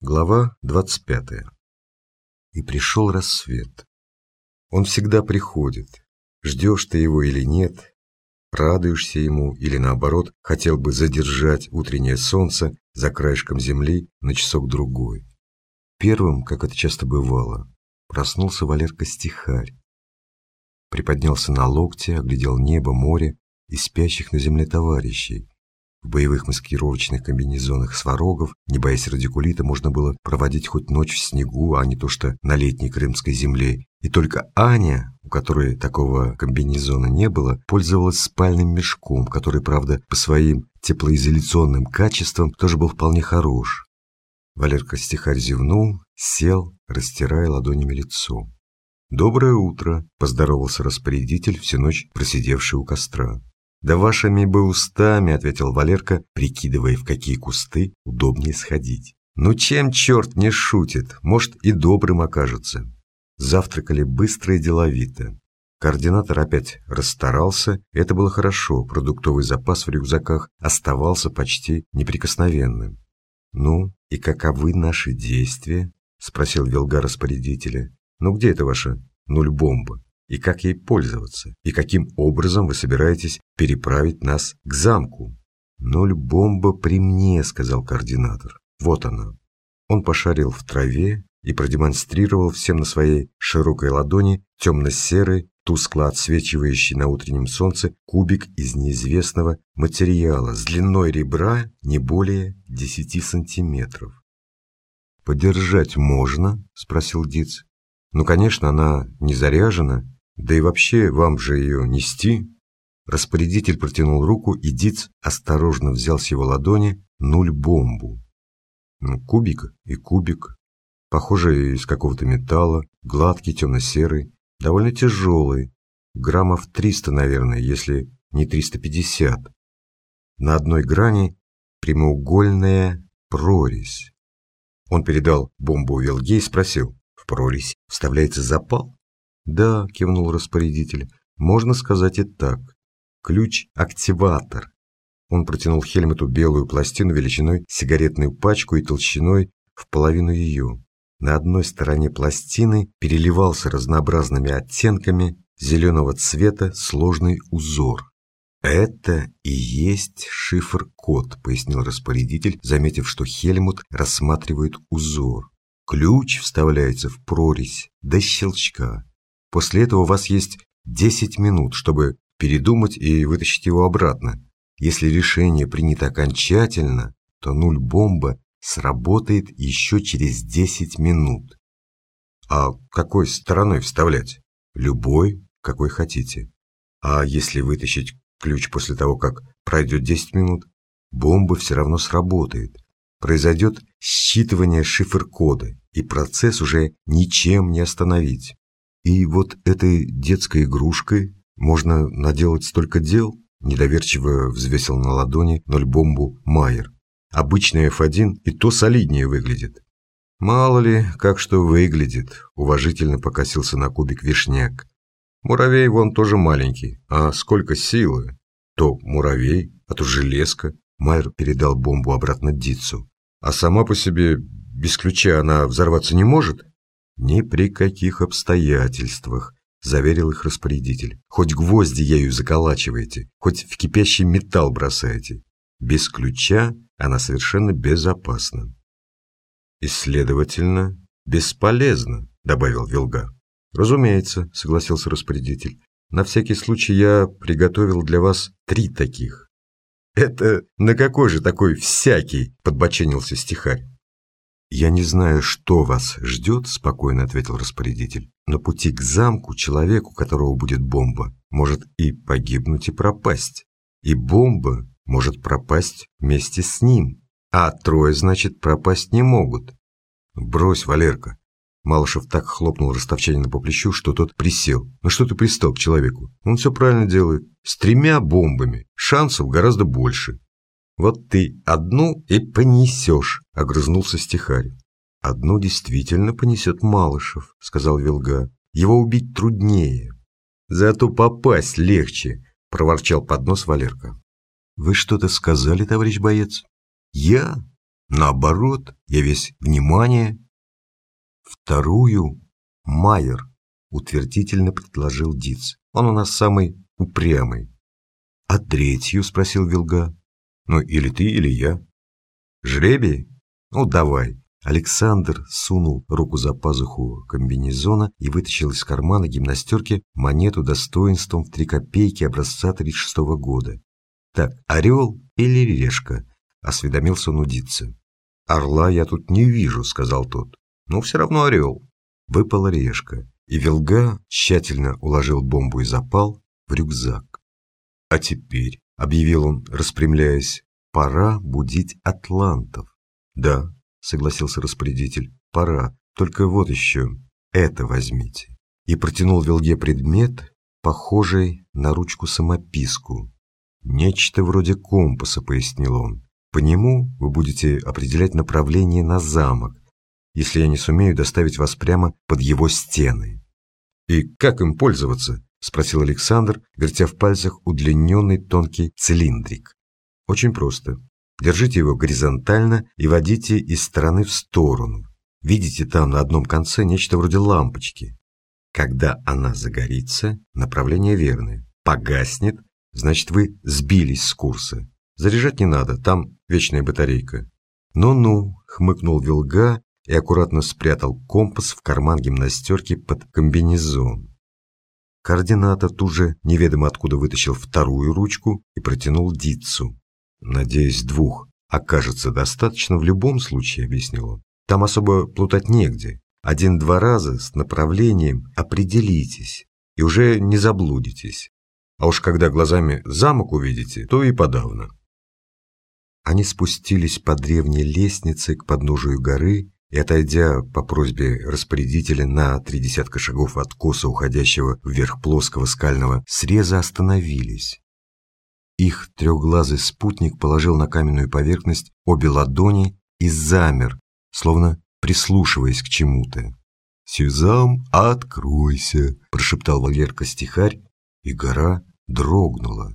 Глава 25. И пришел рассвет. Он всегда приходит. Ждешь ты его или нет, радуешься ему или наоборот, хотел бы задержать утреннее солнце за краешком земли на часок-другой. Первым, как это часто бывало, проснулся Валерка-стихарь. Приподнялся на локте, оглядел небо, море и спящих на земле товарищей, в боевых маскировочных комбинезонах сварогов, не боясь радикулита, можно было проводить хоть ночь в снегу, а не то что на летней крымской земле. И только Аня, у которой такого комбинезона не было, пользовалась спальным мешком, который, правда, по своим теплоизоляционным качествам тоже был вполне хорош. Валерка стихарь зевнул, сел, растирая ладонями лицо. «Доброе утро!» – поздоровался распорядитель, всю ночь просидевший у костра. «Да вашими бы устами», — ответил Валерка, прикидывая, в какие кусты удобнее сходить. «Ну чем черт не шутит? Может, и добрым окажется». Завтракали быстро и деловито. Координатор опять расстарался, это было хорошо, продуктовый запас в рюкзаках оставался почти неприкосновенным. «Ну, и каковы наши действия?» — спросил Вилга распорядителя. «Ну где это ваша нуль-бомба?» И как ей пользоваться, и каким образом вы собираетесь переправить нас к замку. «Ноль бомба при мне», — сказал координатор. «Вот она». Он пошарил в траве и продемонстрировал всем на своей широкой ладони темно-серый, тускло отсвечивающий на утреннем солнце кубик из неизвестного материала с длиной ребра не более 10 сантиметров. «Подержать можно?» – спросил Диц. «Ну, конечно, она не заряжена, да и вообще, вам же ее нести. Распорядитель протянул руку, и Диц осторожно взял с его ладони нуль-бомбу. Ну, кубик и кубик. Похоже, из какого-то металла, гладкий, темно-серый, довольно тяжелый. Граммов 300, наверное, если не 350. На одной грани прямоугольная прорезь. Он передал бомбу Вилге и спросил, в прорезь вставляется запал? «Да», – кивнул распорядитель, – «можно сказать и так. Ключ-активатор». Он протянул Хельмуту белую пластину величиной сигаретную пачку и толщиной в половину ее. На одной стороне пластины переливался разнообразными оттенками зеленого цвета сложный узор. «Это и есть шифр-код», — пояснил распорядитель, заметив, что Хельмут рассматривает узор. «Ключ вставляется в прорезь до щелчка. После этого у вас есть 10 минут, чтобы передумать и вытащить его обратно. Если решение принято окончательно, то нуль-бомба сработает еще через 10 минут. А какой стороной вставлять? Любой, какой хотите. А если вытащить ключ после того, как пройдет 10 минут, бомба все равно сработает. Произойдет считывание шифр-кода, и процесс уже ничем не остановить. И вот этой детской игрушкой можно наделать столько дел, недоверчиво взвесил на ладони ноль бомбу Майер. Обычный F1 и то солиднее выглядит. Мало ли, как что выглядит, уважительно покосился на кубик вишняк. Муравей вон тоже маленький, а сколько силы? То муравей, а то железка. Майер передал бомбу обратно Дицу. А сама по себе без ключа она взорваться не может? «Ни при каких обстоятельствах», – заверил их распорядитель. «Хоть гвозди ею заколачиваете, хоть в кипящий металл бросаете. Без ключа она совершенно безопасна». «И, следовательно, бесполезно», – добавил Вилга. «Разумеется», – согласился распорядитель. «На всякий случай я приготовил для вас три таких». «Это на какой же такой всякий?» – подбоченился стихарь. «Я не знаю, что вас ждет», – спокойно ответил распорядитель. «На пути к замку человеку, которого будет бомба, может и погибнуть, и пропасть. И бомба может пропасть вместе с ним. А трое, значит, пропасть не могут». «Брось, Валерка». Малышев так хлопнул ростовчанина по плечу, что тот присел. «Ну что ты пристал к человеку? Он все правильно делает. С тремя бомбами шансов гораздо больше». «Вот ты одну и понесешь», — огрызнулся стихарь. «Одну действительно понесет Малышев», — сказал Вилга. «Его убить труднее». «Зато попасть легче», — проворчал под нос Валерка. «Вы что-то сказали, товарищ боец?» «Я? Наоборот, я весь внимание. Вторую — Майер, утвердительно предложил Диц. Он у нас самый упрямый. А третью, спросил Вилга. Ну, или ты, или я. Жребий? Ну, давай. Александр сунул руку за пазуху комбинезона и вытащил из кармана гимнастерки монету достоинством в три копейки образца 36 -го года. «Так, орел или решка?» – осведомился он. «Орла я тут не вижу», – сказал тот. «Но все равно орел». Выпала решка, и Вилга тщательно уложил бомбу и запал в рюкзак. «А теперь», – объявил он, распрямляясь, – «пора будить атлантов». «Да», – согласился распорядитель, – «пора. Только вот еще, это возьмите». И протянул Вилге предмет, похожий на ручку-самописку. «Нечто вроде компаса», — пояснил он. «По нему вы будете определять направление на замок, если я не сумею доставить вас прямо под его стены». «И как им пользоваться?» — спросил Александр, вертя в пальцах удлиненный тонкий цилиндрик. «Очень просто. Держите его горизонтально и водите из стороны в сторону. Видите там на одном конце нечто вроде лампочки. Когда она загорится, направление верное. Погаснет, значит вы сбились с курса. Заряжать не надо, там вечная батарейка. Ну-ну, хмыкнул Вилга и аккуратно спрятал компас в карман гимнастерки под комбинезон. Координатор тут же неведомо откуда вытащил вторую ручку и протянул Дитсу. «Надеюсь, двух окажется достаточно в любом случае», — объяснил он. «Там особо плутать негде. Один-два раза с направлением определитесь и уже не заблудитесь. А уж когда глазами замок увидите, то и подавно». Они спустились по древней лестнице к подножию горы и, отойдя по просьбе распорядителя на три десятка шагов от коса, уходящего вверх плоского скального среза, остановились. Их трехглазый спутник положил на каменную поверхность обе ладони и замер, словно прислушиваясь к чему-то. «Сюзам, откройся!» – прошептал Валерка-стихарь, и гора дрогнула.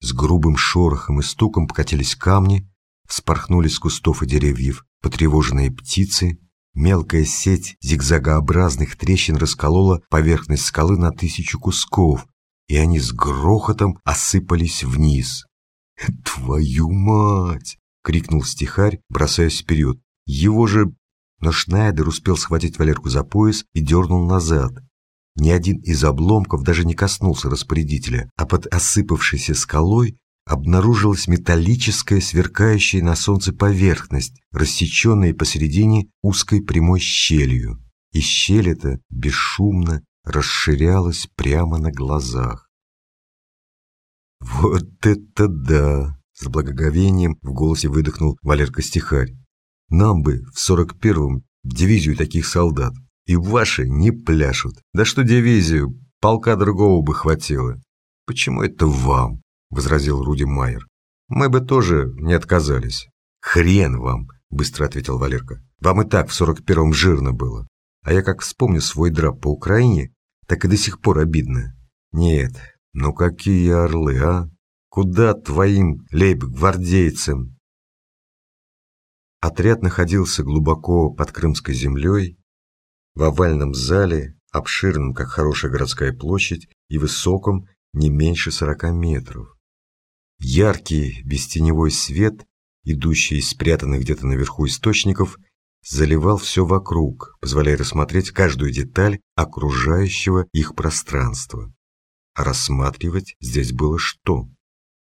С грубым шорохом и стуком покатились камни, вспорхнули с кустов и деревьев потревоженные птицы, мелкая сеть зигзагообразных трещин расколола поверхность скалы на тысячу кусков, и они с грохотом осыпались вниз. «Твою мать!» — крикнул стихарь, бросаясь вперед. «Его же...» Но Шнайдер успел схватить Валерку за пояс и дернул назад. Ни один из обломков даже не коснулся распорядителя, а под осыпавшейся скалой обнаружилась металлическая, сверкающая на солнце поверхность, рассеченная посередине узкой прямой щелью. И щель эта бесшумно расширялась прямо на глазах. «Вот это да!» — с благоговением в голосе выдохнул Валерка Стихарь. «Нам бы в сорок первом дивизию таких солдат, и ваши не пляшут. Да что дивизию, полка другого бы хватило». «Почему это вам?» — возразил Руди Майер. «Мы бы тоже не отказались». «Хрен вам!» — быстро ответил Валерка. «Вам и так в сорок первом жирно было. А я как вспомню свой драп по Украине, так и до сих пор обидно. Нет, ну какие орлы, а? Куда твоим лейб-гвардейцам? Отряд находился глубоко под Крымской землей, в овальном зале, обширном, как хорошая городская площадь, и высоком не меньше сорока метров. Яркий бестеневой свет, идущий из спрятанных где-то наверху источников, заливал все вокруг, позволяя рассмотреть каждую деталь окружающего их пространства. А рассматривать здесь было что?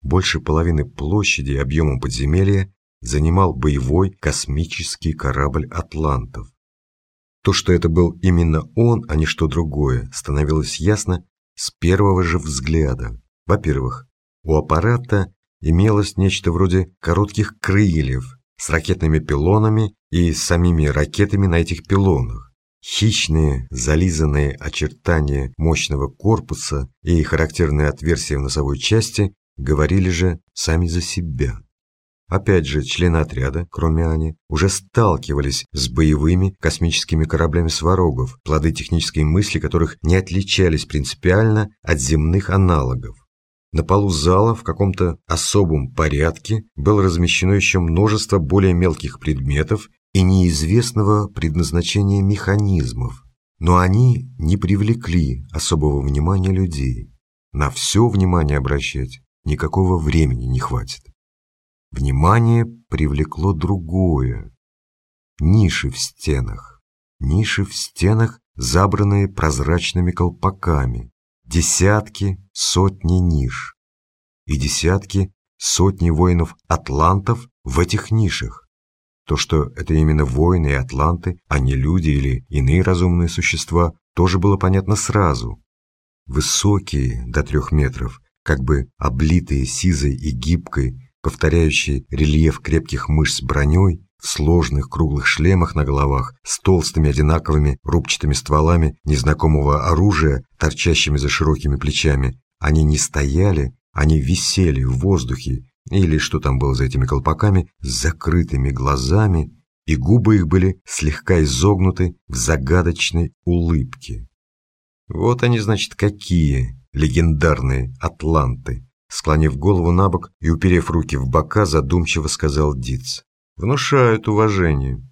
Больше половины площади объемом подземелья занимал боевой космический корабль «Атлантов». То, что это был именно он, а не что другое, становилось ясно с первого же взгляда. Во-первых, у аппарата имелось нечто вроде коротких крыльев с ракетными пилонами и самими ракетами на этих пилонах. Хищные, зализанные очертания мощного корпуса и характерные отверстия в носовой части говорили же сами за себя. Опять же, члены отряда, кроме Ани, уже сталкивались с боевыми космическими кораблями сварогов, плоды технической мысли которых не отличались принципиально от земных аналогов. На полу зала в каком-то особом порядке было размещено еще множество более мелких предметов и неизвестного предназначения механизмов, но они не привлекли особого внимания людей. На все внимание обращать никакого времени не хватит. Внимание привлекло другое. Ниши в стенах. Ниши в стенах, забранные прозрачными колпаками. Десятки, сотни ниш. И десятки, сотни воинов-атлантов в этих нишах. То, что это именно воины и атланты, а не люди или иные разумные существа, тоже было понятно сразу. Высокие, до трех метров, как бы облитые сизой и гибкой, повторяющие рельеф крепких мышц броней, сложных круглых шлемах на головах, с толстыми одинаковыми рубчатыми стволами незнакомого оружия, торчащими за широкими плечами. Они не стояли, они висели в воздухе, или что там было за этими колпаками, с закрытыми глазами, и губы их были слегка изогнуты в загадочной улыбке. Вот они, значит, какие легендарные атланты. Склонив голову на бок и уперев руки в бока, задумчиво сказал Диц. «Внушают уважение».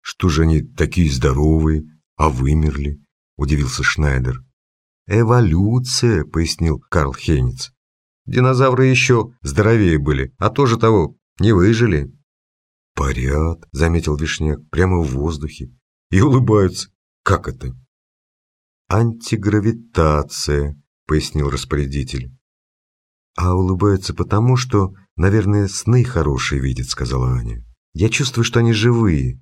«Что же они такие здоровые, а вымерли?» – удивился Шнайдер. «Эволюция», – пояснил Карл Хейниц. «Динозавры еще здоровее были, а тоже того не выжили». «Парят», – заметил Вишняк, – «прямо в воздухе. И улыбаются. Как это?» «Антигравитация», – пояснил распорядитель. «А улыбаются потому, что, наверное, сны хорошие видят», — сказала Аня. «Я чувствую, что они живые.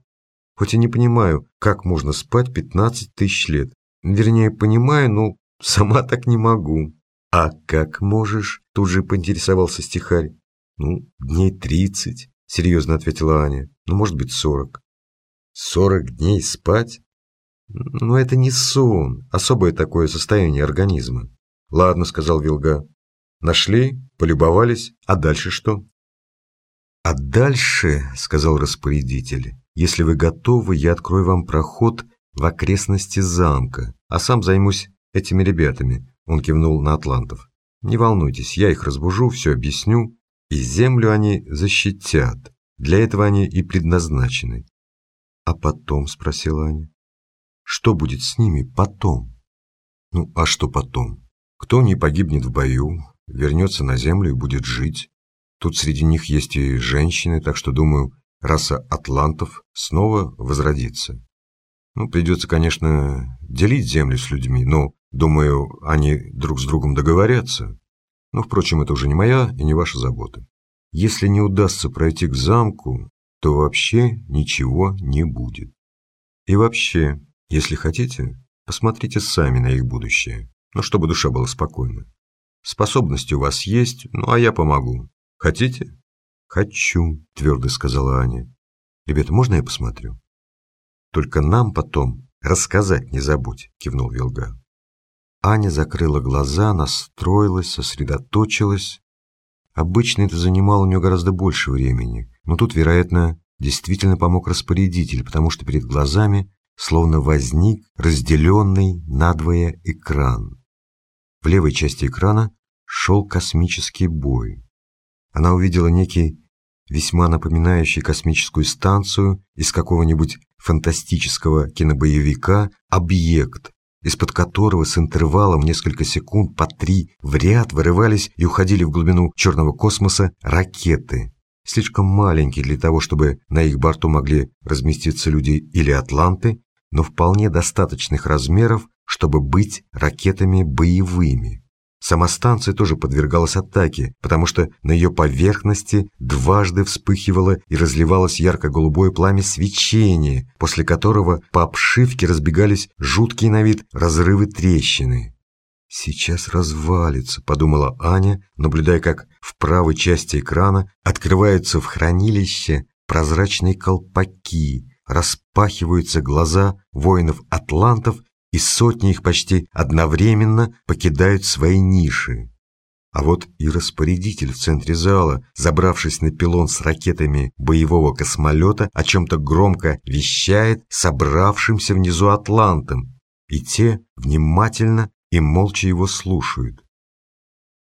Хоть и не понимаю, как можно спать 15 тысяч лет. Вернее, понимаю, но сама так не могу». «А как можешь?» — тут же поинтересовался стихарь. «Ну, дней тридцать», — серьезно ответила Аня. «Ну, может быть, сорок». «Сорок дней спать?» «Ну, это не сон, особое такое состояние организма». «Ладно», — сказал Вилга, Нашли, полюбовались, а дальше что? А дальше, сказал распорядитель, если вы готовы, я открою вам проход в окрестности замка, а сам займусь этими ребятами, он кивнул на атлантов. Не волнуйтесь, я их разбужу, все объясню, и землю они защитят. Для этого они и предназначены. А потом, спросила Аня, что будет с ними потом? Ну, а что потом? Кто не погибнет в бою, вернется на Землю и будет жить. Тут среди них есть и женщины, так что, думаю, раса атлантов снова возродится. Ну, придется, конечно, делить Землю с людьми, но, думаю, они друг с другом договорятся. Но, впрочем, это уже не моя и не ваша забота. Если не удастся пройти к замку, то вообще ничего не будет. И вообще, если хотите, посмотрите сами на их будущее, но чтобы душа была спокойна. Способности у вас есть, ну а я помогу. Хотите? Хочу, твердо сказала Аня. Ребята, можно я посмотрю? Только нам потом рассказать не забудь, кивнул Вилга. Аня закрыла глаза, настроилась, сосредоточилась. Обычно это занимало у нее гораздо больше времени, но тут, вероятно, действительно помог распорядитель, потому что перед глазами словно возник разделенный надвое экран. В левой части экрана шел космический бой. Она увидела некий, весьма напоминающий космическую станцию из какого-нибудь фантастического кинобоевика объект, из-под которого с интервалом несколько секунд по три в ряд вырывались и уходили в глубину черного космоса ракеты, слишком маленькие для того, чтобы на их борту могли разместиться люди или атланты, но вполне достаточных размеров, чтобы быть ракетами боевыми. Сама станция тоже подвергалась атаке, потому что на ее поверхности дважды вспыхивало и разливалось ярко-голубое пламя свечения, после которого по обшивке разбегались жуткие на вид разрывы трещины. «Сейчас развалится», — подумала Аня, наблюдая, как в правой части экрана открываются в хранилище прозрачные колпаки, распахиваются глаза воинов-атлантов и сотни их почти одновременно покидают свои ниши. А вот и распорядитель в центре зала, забравшись на пилон с ракетами боевого космолета, о чем-то громко вещает собравшимся внизу атлантам, и те внимательно и молча его слушают.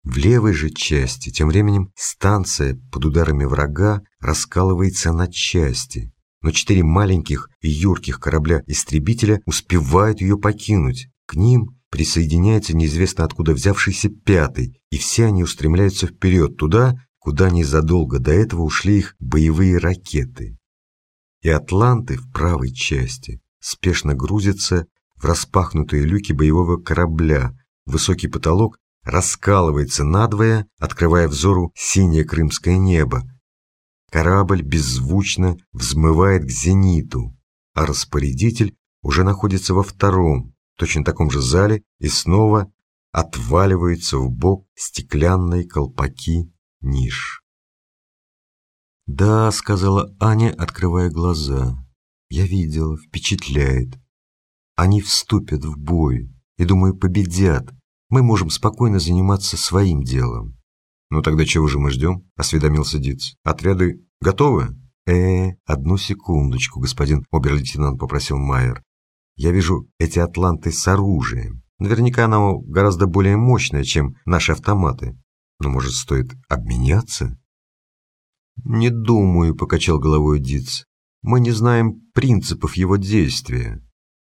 В левой же части, тем временем, станция под ударами врага раскалывается на части, но четыре маленьких и юрких корабля-истребителя успевают ее покинуть. К ним присоединяется неизвестно откуда взявшийся пятый, и все они устремляются вперед, туда, куда незадолго до этого ушли их боевые ракеты. И атланты в правой части спешно грузятся в распахнутые люки боевого корабля, высокий потолок раскалывается надвое, открывая взору синее крымское небо. Корабль беззвучно взмывает к зениту, а распорядитель уже находится во втором, точно таком же зале, и снова отваливаются в бок стеклянные колпаки ниш. «Да», — сказала Аня, открывая глаза. «Я видела, впечатляет. Они вступят в бой и, думаю, победят. Мы можем спокойно заниматься своим делом». «Ну тогда чего же мы ждем?» — осведомился Диц. «Отряды готовы?» «Э, одну секундочку, господин обер-лейтенант», — попросил Майер. Я вижу эти атланты с оружием. Наверняка оно гораздо более мощное, чем наши автоматы. Но, может, стоит обменяться? Не думаю, покачал головой Диц. Мы не знаем принципов его действия.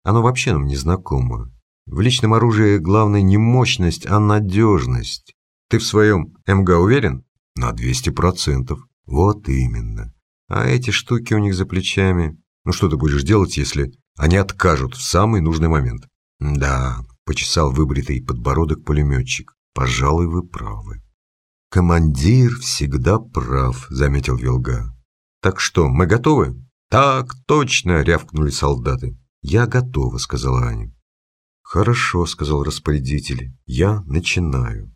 Оно вообще нам не знакомо. В личном оружии главное не мощность, а надежность. Ты в своем МГ уверен? На 200%. Вот именно. А эти штуки у них за плечами. Ну что ты будешь делать, если они откажут в самый нужный момент. Да, почесал выбритый подбородок пулеметчик. Пожалуй, вы правы. Командир всегда прав, заметил Вилга. Так что, мы готовы? Так точно, рявкнули солдаты. Я готова, сказала Аня. Хорошо, сказал распорядитель. Я начинаю.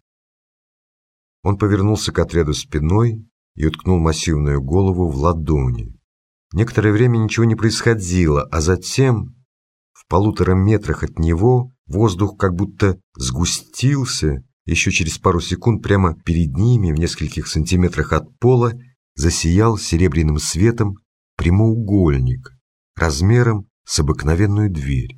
Он повернулся к отряду спиной и уткнул массивную голову в ладони. Некоторое время ничего не происходило, а затем, в полутора метрах от него, воздух как будто сгустился, еще через пару секунд прямо перед ними, в нескольких сантиметрах от пола, засиял серебряным светом прямоугольник размером с обыкновенную дверь.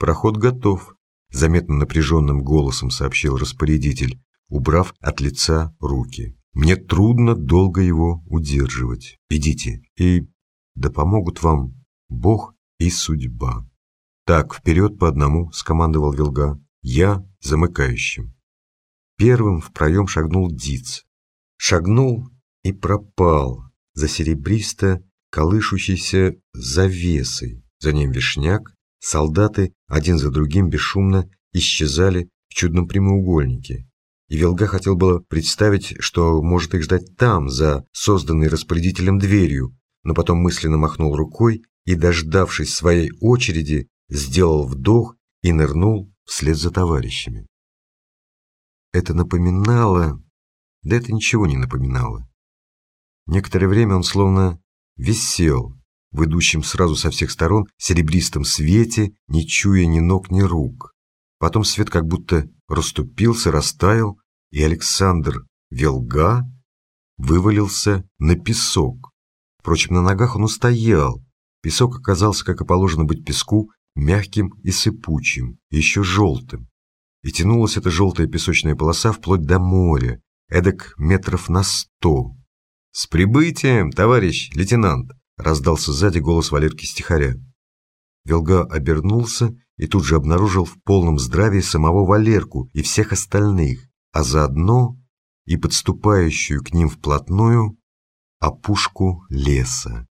«Проход готов», — заметно напряженным голосом сообщил распорядитель, убрав от лица руки. Мне трудно долго его удерживать. Идите, и да помогут вам Бог и судьба. Так, вперед по одному, скомандовал Вилга. Я замыкающим. Первым в проем шагнул Диц. Шагнул и пропал за серебристо колышущейся завесой. За ним вишняк, солдаты один за другим бесшумно исчезали в чудном прямоугольнике, и Велга хотел было представить, что может их ждать там, за созданной распорядителем дверью, но потом мысленно махнул рукой и, дождавшись своей очереди, сделал вдох и нырнул вслед за товарищами. Это напоминало... Да это ничего не напоминало. Некоторое время он словно висел в идущем сразу со всех сторон серебристом свете, не чуя ни ног, ни рук. Потом свет как будто расступился, растаял, и Александр Велга вывалился на песок. Впрочем, на ногах он устоял. Песок оказался, как и положено быть песку, мягким и сыпучим, еще желтым. И тянулась эта желтая песочная полоса вплоть до моря, эдак метров на сто. «С прибытием, товарищ лейтенант!» — раздался сзади голос Валерки Стихаря. Велга обернулся и тут же обнаружил в полном здравии самого Валерку и всех остальных а заодно и подступающую к ним вплотную опушку леса.